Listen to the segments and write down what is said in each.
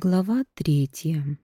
Глава третья.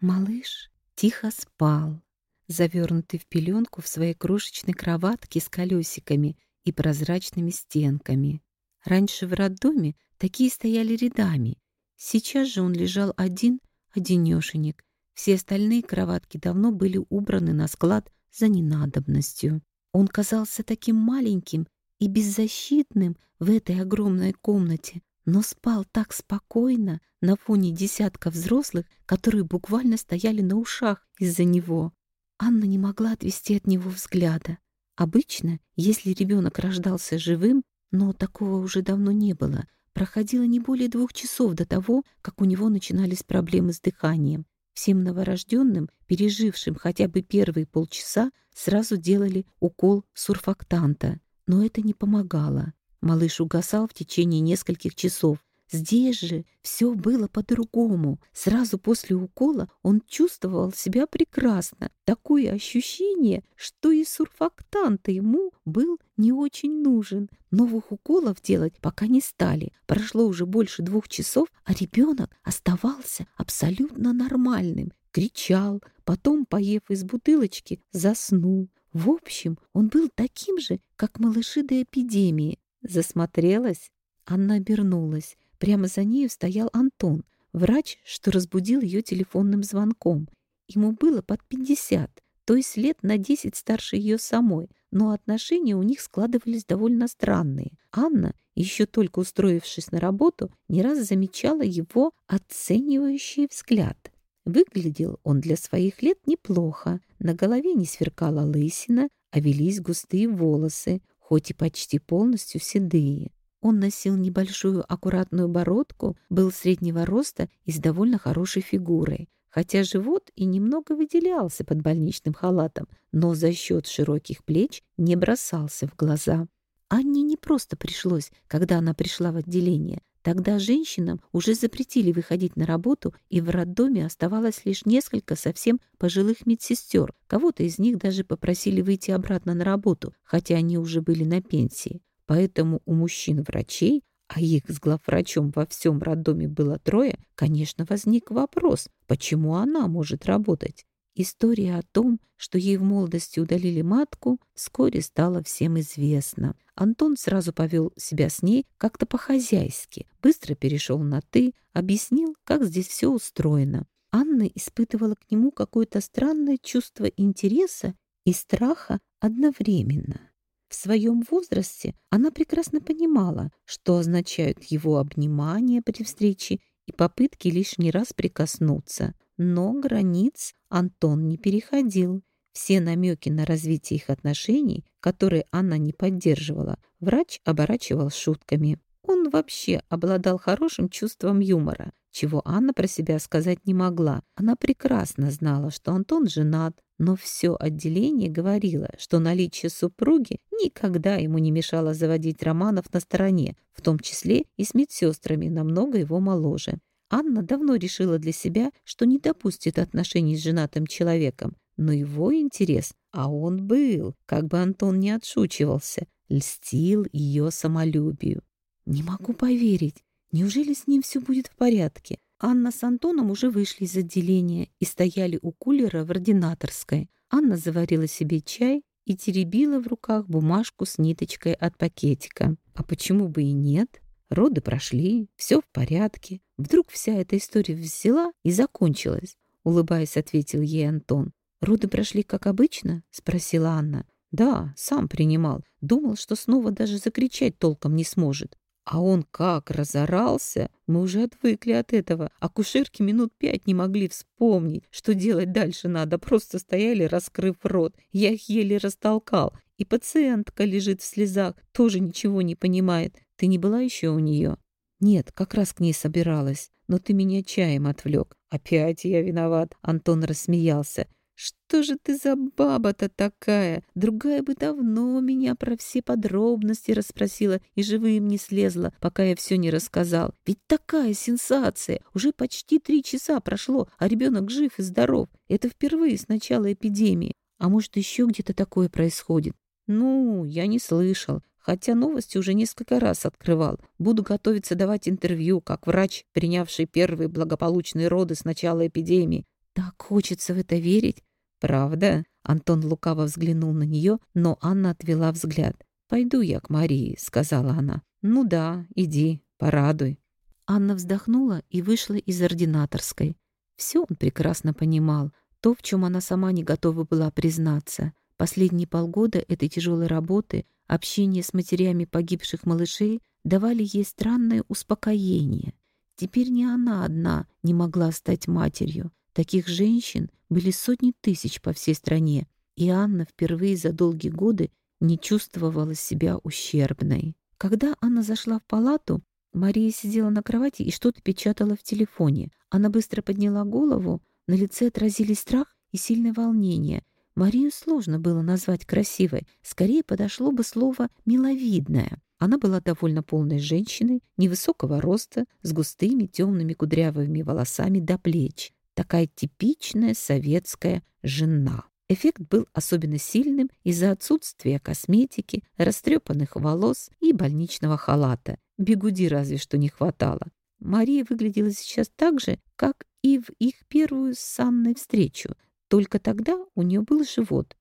Малыш тихо спал, завернутый в пеленку в своей крошечной кроватке с колесиками и прозрачными стенками. Раньше в роддоме такие стояли рядами. Сейчас же он лежал один, одинешенек. Все остальные кроватки давно были убраны на склад за ненадобностью. Он казался таким маленьким и беззащитным в этой огромной комнате, но спал так спокойно на фоне десятка взрослых, которые буквально стояли на ушах из-за него. Анна не могла отвести от него взгляда. Обычно, если ребенок рождался живым, но такого уже давно не было, проходило не более двух часов до того, как у него начинались проблемы с дыханием. Всем новорожденным, пережившим хотя бы первые полчаса, сразу делали укол сурфактанта, но это не помогало. Малыш угасал в течение нескольких часов. Здесь же все было по-другому. Сразу после укола он чувствовал себя прекрасно. Такое ощущение, что и сурфактант ему был не очень нужен. Новых уколов делать пока не стали. Прошло уже больше двух часов, а ребенок оставался абсолютно нормальным. Кричал, потом, поев из бутылочки, заснул. В общем, он был таким же, как малыши до эпидемии. Засмотрелась? Анна обернулась. Прямо за нею стоял Антон, врач, что разбудил ее телефонным звонком. Ему было под пятьдесят, то есть лет на десять старше ее самой, но отношения у них складывались довольно странные. Анна, еще только устроившись на работу, не раз замечала его оценивающий взгляд. Выглядел он для своих лет неплохо. На голове не сверкала лысина, а велись густые волосы хоть и почти полностью седые. Он носил небольшую аккуратную бородку, был среднего роста и с довольно хорошей фигурой, хотя живот и немного выделялся под больничным халатом, но за счет широких плеч не бросался в глаза. Анне не просто пришлось, когда она пришла в отделение. Тогда женщинам уже запретили выходить на работу, и в роддоме оставалось лишь несколько совсем пожилых медсестер. Кого-то из них даже попросили выйти обратно на работу, хотя они уже были на пенсии. Поэтому у мужчин-врачей, а их с главврачом во всем роддоме было трое, конечно, возник вопрос, почему она может работать. История о том, что ей в молодости удалили матку, вскоре стала всем известна. Антон сразу повел себя с ней как-то по-хозяйски, быстро перешел на «ты», объяснил, как здесь все устроено. Анна испытывала к нему какое-то странное чувство интереса и страха одновременно. В своем возрасте она прекрасно понимала, что означают его обнимания при встрече и попытки лишний раз прикоснуться – но границ Антон не переходил. Все намеки на развитие их отношений, которые она не поддерживала, врач оборачивал шутками. Он вообще обладал хорошим чувством юмора, чего Анна про себя сказать не могла. Она прекрасно знала, что Антон женат, но все отделение говорило, что наличие супруги никогда ему не мешало заводить романов на стороне, в том числе и с медсестрами, намного его моложе. Анна давно решила для себя, что не допустит отношений с женатым человеком, но его интерес, а он был, как бы Антон не отшучивался, льстил ее самолюбию. «Не могу поверить. Неужели с ним все будет в порядке?» Анна с Антоном уже вышли из отделения и стояли у кулера в ординаторской. Анна заварила себе чай и теребила в руках бумажку с ниточкой от пакетика. А почему бы и нет? Роды прошли, все в порядке. Вдруг вся эта история взяла и закончилась, улыбаясь, ответил ей Антон. Роды прошли как обычно? спросила Анна. Да, сам принимал. Думал, что снова даже закричать толком не сможет. А он как разорался! Мы уже отвыкли от этого. Акушерки минут пять не могли вспомнить, что делать дальше надо. Просто стояли, раскрыв рот. Я их еле растолкал. И пациентка лежит в слезах, тоже ничего не понимает. Ты не была еще у нее? Нет, как раз к ней собиралась. Но ты меня чаем отвлек. Опять я виноват. Антон рассмеялся. Что же ты за баба-то такая? Другая бы давно меня про все подробности расспросила и живым не слезла, пока я все не рассказал. Ведь такая сенсация! Уже почти три часа прошло, а ребенок жив и здоров. Это впервые с начала эпидемии. А может, еще где-то такое происходит? «Ну, я не слышал, хотя новости уже несколько раз открывал. Буду готовиться давать интервью, как врач, принявший первые благополучные роды с начала эпидемии. Так хочется в это верить. Правда?» Антон лукаво взглянул на нее, но Анна отвела взгляд. «Пойду я к Марии», — сказала она. «Ну да, иди, порадуй». Анна вздохнула и вышла из ординаторской. Все он прекрасно понимал, то, в чем она сама не готова была признаться. Последние полгода этой тяжелой работы, общение с матерями погибших малышей давали ей странное успокоение. Теперь не она одна не могла стать матерью. Таких женщин были сотни тысяч по всей стране, и Анна впервые за долгие годы не чувствовала себя ущербной. Когда Анна зашла в палату, Мария сидела на кровати и что-то печатала в телефоне. Она быстро подняла голову, на лице отразились страх и сильное волнение. Марию сложно было назвать красивой, скорее подошло бы слово «миловидная». Она была довольно полной женщиной, невысокого роста, с густыми темными кудрявыми волосами до плеч. Такая типичная советская жена. Эффект был особенно сильным из-за отсутствия косметики, растрепанных волос и больничного халата. Бегуди разве что не хватало. Мария выглядела сейчас так же, как и в их первую с Анной встречу, только тогда у нее был живот.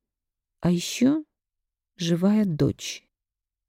А еще живая дочь.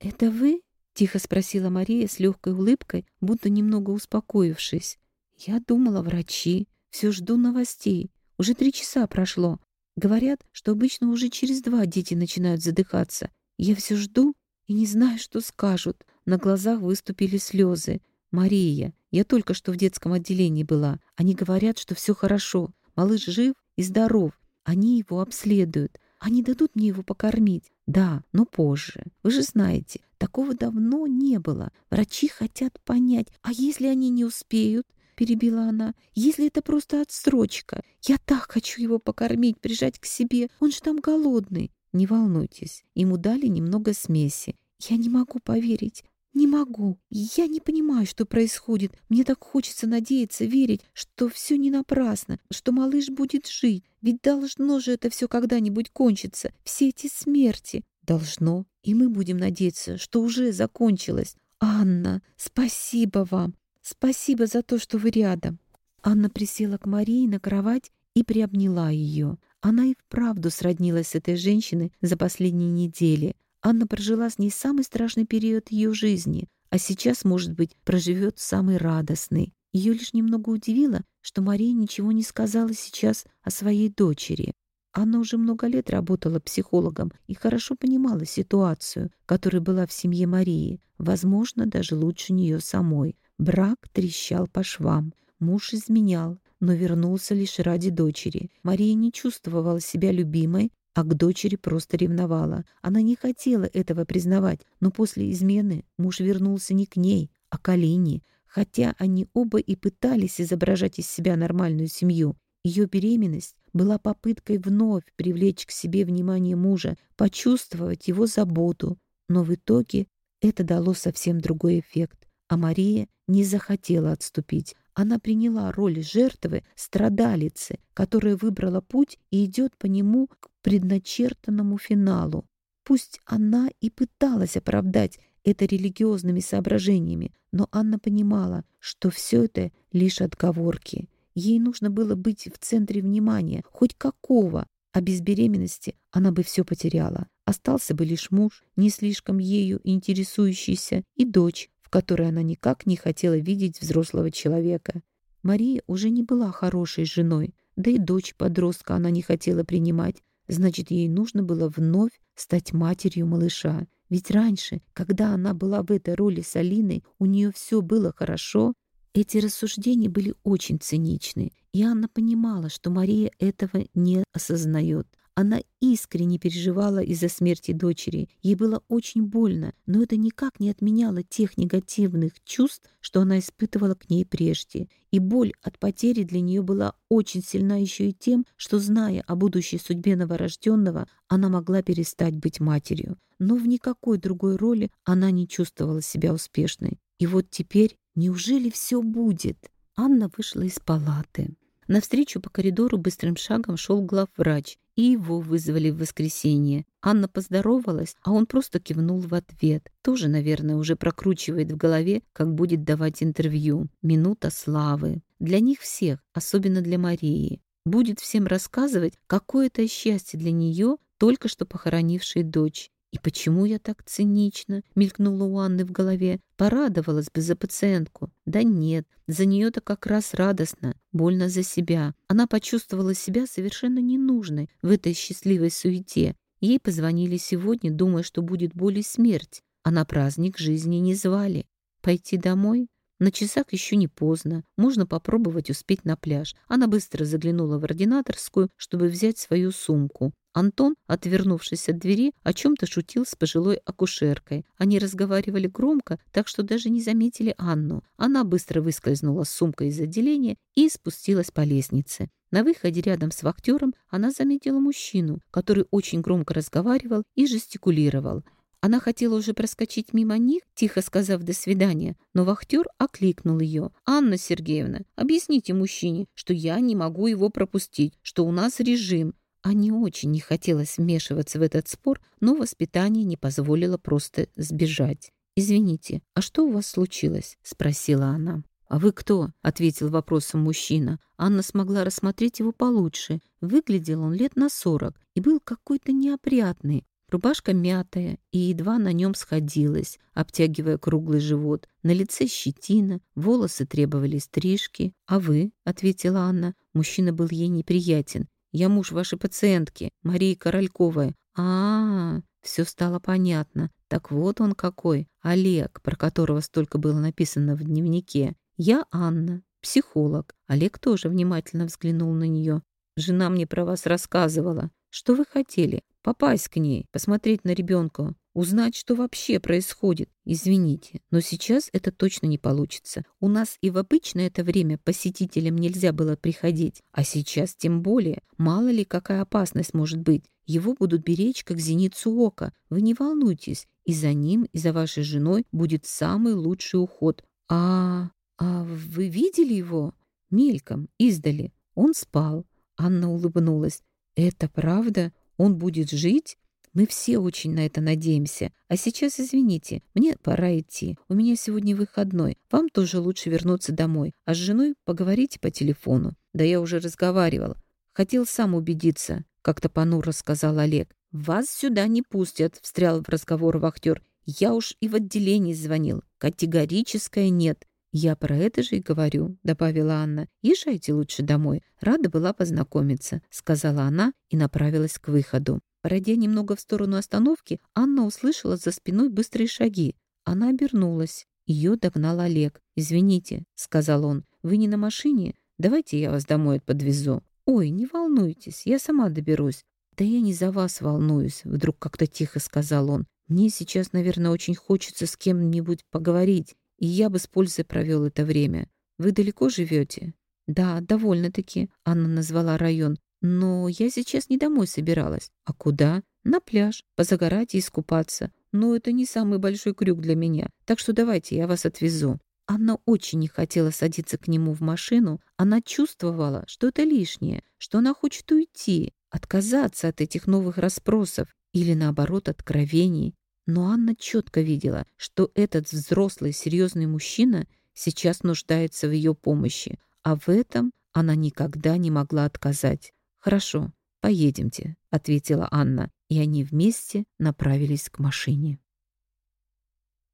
«Это вы?» — тихо спросила Мария с легкой улыбкой, будто немного успокоившись. «Я думала, врачи. Все жду новостей. Уже три часа прошло. Говорят, что обычно уже через два дети начинают задыхаться. Я все жду и не знаю, что скажут. На глазах выступили слезы. «Мария, я только что в детском отделении была. Они говорят, что все хорошо. Малыш жив и здоров. Они его обследуют. Они дадут мне его покормить. Да, но позже. Вы же знаете, такого давно не было. Врачи хотят понять, а если они не успеют? Перебила она. «Если это просто отсрочка. Я так хочу его покормить, прижать к себе. Он же там голодный». «Не волнуйтесь, ему дали немного смеси. Я не могу поверить. Не могу. Я не понимаю, что происходит. Мне так хочется надеяться, верить, что все не напрасно, что малыш будет жить. Ведь должно же это все когда-нибудь кончиться. Все эти смерти. Должно. И мы будем надеяться, что уже закончилось. Анна, спасибо вам. Спасибо за то, что вы рядом». Анна присела к Марии на кровать и приобняла ее. Она и вправду сроднилась с этой женщиной за последние недели. Анна прожила с ней самый страшный период ее жизни, а сейчас, может быть, проживет самый радостный. Ее лишь немного удивило, что Мария ничего не сказала сейчас о своей дочери. Анна уже много лет работала психологом и хорошо понимала ситуацию, которая была в семье Марии, возможно, даже лучше нее самой. Брак трещал по швам. Муж изменял, но вернулся лишь ради дочери. Мария не чувствовала себя любимой, а к дочери просто ревновала. Она не хотела этого признавать, но после измены муж вернулся не к ней, а к Алине, хотя они оба и пытались изображать из себя нормальную семью. Ее беременность была попыткой вновь привлечь к себе внимание мужа, почувствовать его заботу, но в итоге это дало совсем другой эффект. А Мария не захотела отступить. Она приняла роль жертвы, страдалицы, которая выбрала путь и идет по нему к предначертанному финалу. Пусть она и пыталась оправдать это религиозными соображениями, но Анна понимала, что все это лишь отговорки. Ей нужно было быть в центре внимания, хоть какого, а без беременности она бы все потеряла. Остался бы лишь муж, не слишком ею интересующийся, и дочь, которой она никак не хотела видеть взрослого человека. Мария уже не была хорошей женой, да и дочь подростка она не хотела принимать, значит, ей нужно было вновь стать матерью малыша. Ведь раньше, когда она была в этой роли с Алиной, у нее все было хорошо. Эти рассуждения были очень циничны, и Анна понимала, что Мария этого не осознает. Она искренне переживала из-за смерти дочери. Ей было очень больно, но это никак не отменяло тех негативных чувств, что она испытывала к ней прежде. И боль от потери для нее была очень сильна еще и тем, что, зная о будущей судьбе новорожденного, она могла перестать быть матерью. Но в никакой другой роли она не чувствовала себя успешной. И вот теперь неужели все будет? Анна вышла из палаты. Навстречу по коридору быстрым шагом шел главврач и его вызвали в воскресенье. Анна поздоровалась, а он просто кивнул в ответ. Тоже, наверное, уже прокручивает в голове, как будет давать интервью. Минута славы. Для них всех, особенно для Марии. Будет всем рассказывать, какое это счастье для нее, только что похоронившей дочь. «И почему я так цинично?» — мелькнула у Анны в голове. Порадовалась бы за пациентку. Да нет, за нее-то как раз радостно, больно за себя. Она почувствовала себя совершенно ненужной в этой счастливой суете. Ей позвонили сегодня, думая, что будет боль и смерть, а на праздник жизни не звали. Пойти домой? На часах еще не поздно, можно попробовать успеть на пляж. Она быстро заглянула в ординаторскую, чтобы взять свою сумку. Антон, отвернувшись от двери, о чем-то шутил с пожилой акушеркой. Они разговаривали громко, так что даже не заметили Анну. Она быстро выскользнула с сумкой из отделения и спустилась по лестнице. На выходе рядом с вахтером она заметила мужчину, который очень громко разговаривал и жестикулировал. Она хотела уже проскочить мимо них, тихо сказав «до свидания», но вахтер окликнул ее. «Анна Сергеевна, объясните мужчине, что я не могу его пропустить, что у нас режим». А не очень не хотелось вмешиваться в этот спор, но воспитание не позволило просто сбежать. «Извините, а что у вас случилось?» — спросила она. «А вы кто?» — ответил вопросом мужчина. Анна смогла рассмотреть его получше. Выглядел он лет на сорок и был какой-то неопрятный, Рубашка мятая и едва на нем сходилась, обтягивая круглый живот. На лице щетина, волосы требовали стрижки. «А вы?» — ответила Анна. Мужчина был ей неприятен. «Я муж вашей пациентки, Марии Корольковой». А, -а, а Все стало понятно. Так вот он какой, Олег, про которого столько было написано в дневнике. «Я Анна, психолог». Олег тоже внимательно взглянул на нее. «Жена мне про вас рассказывала. Что вы хотели? Попасть к ней, посмотреть на ребенка, узнать, что вообще происходит. Извините, но сейчас это точно не получится. У нас и в обычное это время посетителям нельзя было приходить, а сейчас тем более. Мало ли, какая опасность может быть. Его будут беречь, как зеницу ока. Вы не волнуйтесь, и за ним, и за вашей женой будет самый лучший уход. А, а вы видели его? Мельком, издали. Он спал. Анна улыбнулась. «Это правда? Он будет жить? Мы все очень на это надеемся. А сейчас, извините, мне пора идти. У меня сегодня выходной. Вам тоже лучше вернуться домой. А с женой поговорите по телефону. Да я уже разговаривал. Хотел сам убедиться, как-то понуро сказал Олег. «Вас сюда не пустят», — встрял в разговор вахтер. «Я уж и в отделении звонил. Категорическое нет. «Я про это же и говорю», — добавила Анна. «Езжайте лучше домой. Рада была познакомиться», — сказала она и направилась к выходу. Пройдя немного в сторону остановки, Анна услышала за спиной быстрые шаги. Она обернулась. Ее догнал Олег. «Извините», — сказал он, — «вы не на машине? Давайте я вас домой подвезу». «Ой, не волнуйтесь, я сама доберусь». «Да я не за вас волнуюсь», — вдруг как-то тихо сказал он. «Мне сейчас, наверное, очень хочется с кем-нибудь поговорить и я бы с пользой провел это время. Вы далеко живете? Да, довольно-таки, Анна назвала район. Но я сейчас не домой собиралась. А куда? На пляж, позагорать и искупаться. Но это не самый большой крюк для меня, так что давайте я вас отвезу. Анна очень не хотела садиться к нему в машину. Она чувствовала, что это лишнее, что она хочет уйти, отказаться от этих новых расспросов или, наоборот, откровений. Но Анна четко видела, что этот взрослый, серьезный мужчина сейчас нуждается в ее помощи, а в этом она никогда не могла отказать. «Хорошо, поедемте», — ответила Анна, и они вместе направились к машине.